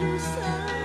you said.